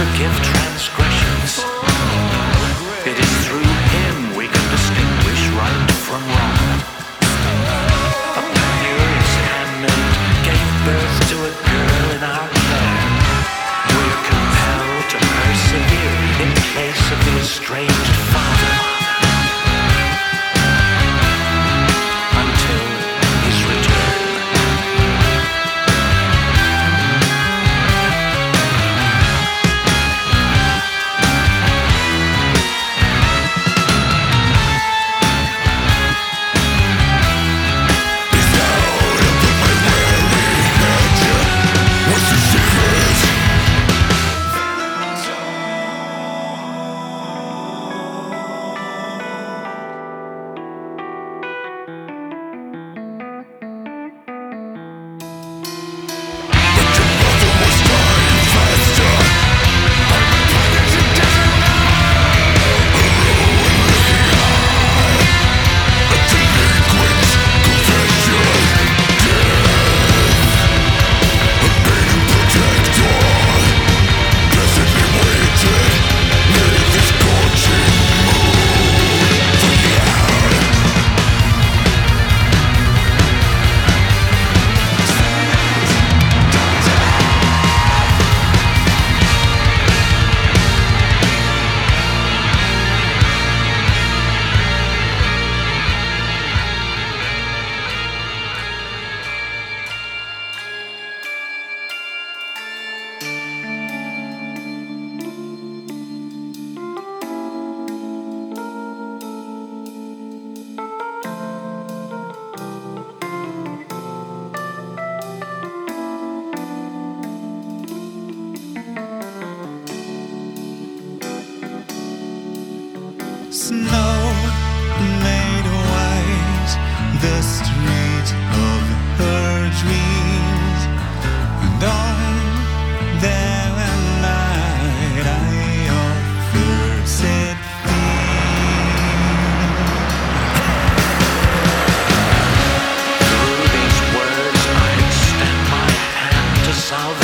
forgive transgressions. the street of her dreams. And on that night I offered through these words I extend my hand to.